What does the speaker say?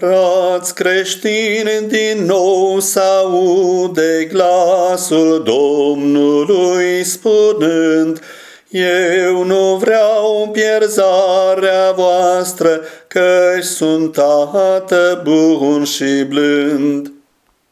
Frați creștini, din nou s-aude glasul Domnului spunând, Eu nu vreau pierzarea voastră, căci sunt tată bun și blând.